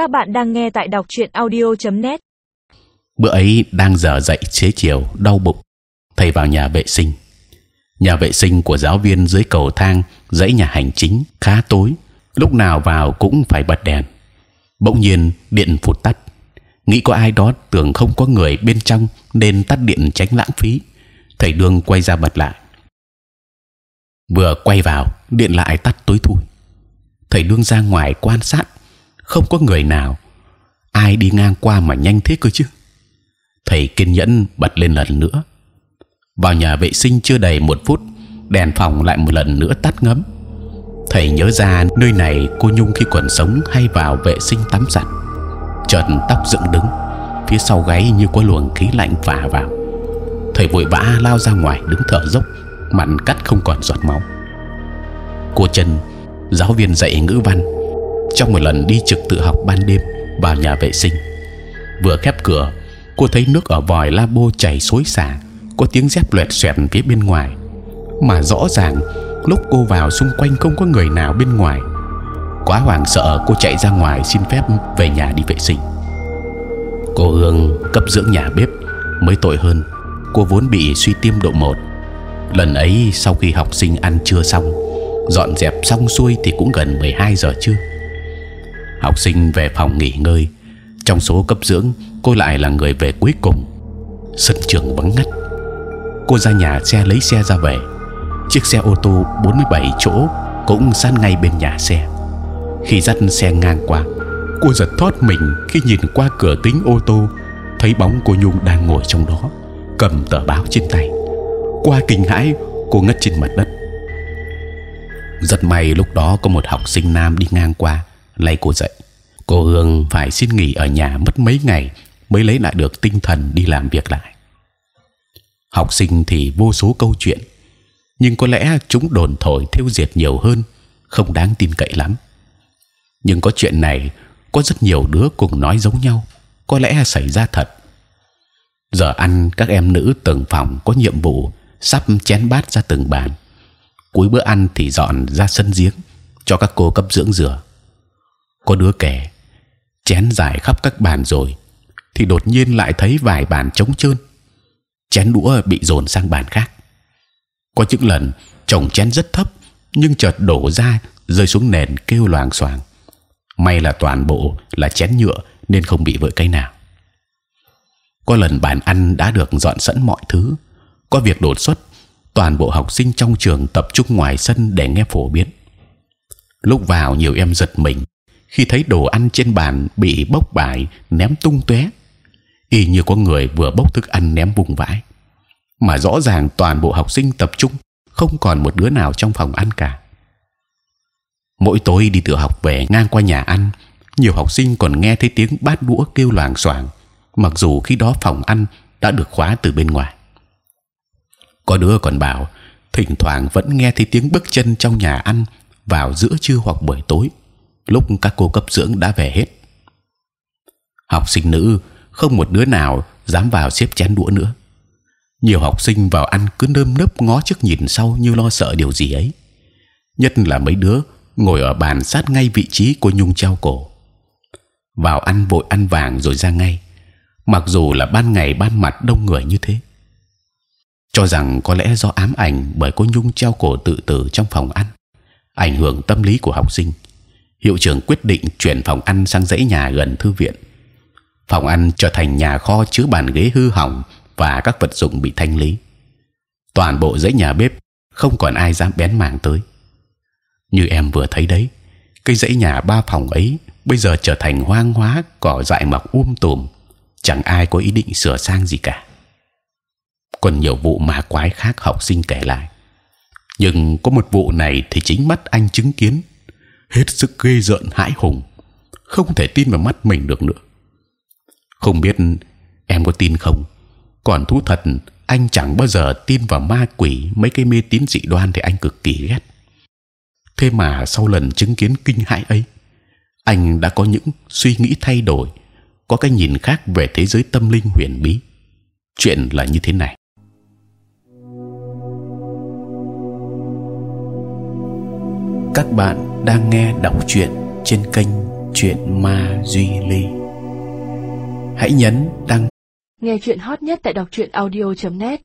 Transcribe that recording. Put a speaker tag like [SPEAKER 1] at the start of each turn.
[SPEAKER 1] Các bạn đang nghe tại đọc truyện audio.net.
[SPEAKER 2] Bữa ấy đang giờ dậy chế chiều đau bụng, thầy vào nhà vệ sinh. Nhà vệ sinh của giáo viên dưới cầu thang dãy nhà hành chính khá tối, lúc nào vào cũng phải bật đèn. Bỗng nhiên điện phụt tắt, nghĩ có ai đó tưởng không có người bên trong nên tắt điện tránh lãng phí. Thầy đương quay ra bật lại. Vừa quay vào, điện lại tắt tối thui. Thầy đương ra ngoài quan sát, không có người nào. Ai đi ngang qua mà nhanh thế cơ chứ? Thầy kiên nhẫn bật lên lần nữa. Vào nhà vệ sinh chưa đầy một phút, đèn phòng lại một lần nữa tắt ngấm. Thầy nhớ ra nơi này cô Nhung khi còn sống hay vào vệ sinh tắm giặt. Chợt tóc dựng đứng, phía sau gáy như có luồng khí lạnh phả vào. Thầy vội vã lao ra ngoài đứng thở dốc, mặn cắt không còn giọt máu. Cô chân, giáo viên dạy ngữ văn, trong một lần đi trực tự học ban đêm vào nhà vệ sinh, vừa khép cửa, cô thấy nước ở vòi labo chảy xối xả, có tiếng dép loẹt xoẹt phía bên ngoài, mà rõ ràng lúc cô vào xung quanh không có người nào bên ngoài. Quá hoảng sợ, cô chạy ra ngoài xin phép về nhà đi vệ sinh. Cô Hương cấp dưỡng nhà bếp mới tội hơn. Cô vốn bị suy tim độ 1 lần ấy sau khi học sinh ăn trưa xong dọn dẹp xong xuôi thì cũng gần 12 giờ trưa học sinh về phòng nghỉ ngơi. Trong số cấp dưỡng, cô lại là người về cuối cùng. Sân trường vắng ngắt. Cô ra nhà xe lấy xe ra về. Chiếc xe ô tô 47 chỗ cũng sát ngay bên nhà xe. Khi dắt xe ngang qua, cô giật thót mình khi nhìn qua cửa kính ô tô, thấy bóng cô nhung đang ngồi trong đó, cầm tờ báo trên tay. Qua kinh hãi, cô ngất trên mặt đất. Rất may lúc đó có một học sinh nam đi ngang qua lay cô dậy cô hương phải xin nghỉ ở nhà mất mấy ngày mới lấy lại được tinh thần đi làm việc lại. Học sinh thì vô số câu chuyện, nhưng có lẽ chúng đồn thổi thiêu diệt nhiều hơn, không đáng tin cậy lắm. Nhưng có chuyện này, có rất nhiều đứa cùng nói giống nhau, có lẽ xảy ra thật. Giờ ăn, các em nữ từng phòng có nhiệm vụ sắp chén bát ra từng bàn. Cuối bữa ăn thì dọn ra sân giếng, cho các cô cấp dưỡng rửa có đứa kẻ chén dài khắp các bàn rồi thì đột nhiên lại thấy vài bàn trống trơn. Chén đũa bị dồn sang bàn khác. Có những lần chồng chén rất thấp nhưng chợt đổ ra, rơi xuống nền kêu loàng xoàng. May là toàn bộ là chén nhựa nên không bị vỡ cái nào. Có lần bàn ăn đã được dọn sẵn mọi thứ. Có việc đột xuất, toàn bộ học sinh trong trường tập trung ngoài sân để nghe phổ biến. Lúc vào nhiều em giật mình khi thấy đồ ăn trên bàn bị bốc bại, ném tung tóe. Y như có người vừa bốc thức ăn ném vùng vãi. Mà rõ ràng toàn bộ học sinh tập trung, không còn một đứa nào trong phòng ăn cả. Mỗi tối đi tự học về ngang qua nhà ăn, nhiều học sinh còn nghe thấy tiếng bát đũa kêu loảng xoảng mặc dù khi đó phòng ăn đã được khóa từ bên ngoài. Có đứa còn bảo, thỉnh thoảng vẫn nghe thấy tiếng bước chân trong nhà ăn vào giữa trưa hoặc buổi tối lúc các cô cấp dưỡng đã về hết. Học sinh nữ, không một đứa nào dám vào xếp chén đũa nữa. Nhiều học sinh vào ăn cứ nơm nớp ngó trước nhìn sau như lo sợ điều gì ấy. Nhất là mấy đứa ngồi ở bàn sát ngay vị trí của nhung treo cổ. Vào ăn vội ăn vàng rồi ra ngay, mặc dù là ban ngày ban mặt đông người như thế. Cho rằng có lẽ do ám ảnh bởi cô nhung treo cổ tự tử trong phòng ăn, ảnh hưởng tâm lý của học sinh hiệu trưởng quyết định chuyển phòng ăn sang dãy nhà gần thư viện. Phòng ăn trở thành nhà kho chứa bàn ghế hư hỏng và các vật dụng bị thanh lý. Toàn bộ dãy nhà bếp, không còn ai dám bén mảng tới. Như em vừa thấy đấy cây dãy nhà ba phòng ấy bây giờ trở thành hoang hóa, cỏ dại mọc um tùm. Chẳng ai có ý định sửa sang gì cả. Còn nhiều vụ ma quái khác học sinh kể lại. Nhưng có một vụ này thì chính mắt anh chứng kiến hết sức ghê rợn, hãi hùng. Không thể tin vào mắt mình được nữa. Không biết em có tin không? Còn thú thật, anh chẳng bao giờ tin vào ma quỷ, mấy cái mê tín dị đoan thì anh cực kỳ ghét. Thế mà sau lần chứng kiến kinh hãi ấy, anh đã có những suy nghĩ thay đổi, có cái nhìn khác về thế giới tâm linh huyền bí. Chuyện là như thế này. Các bạn đang nghe đọc truyện trên kênh chuyện ma duy ly. Hãy nhấn đăng
[SPEAKER 1] Nghe chuyện hot nhất tại đọc truyện audio.net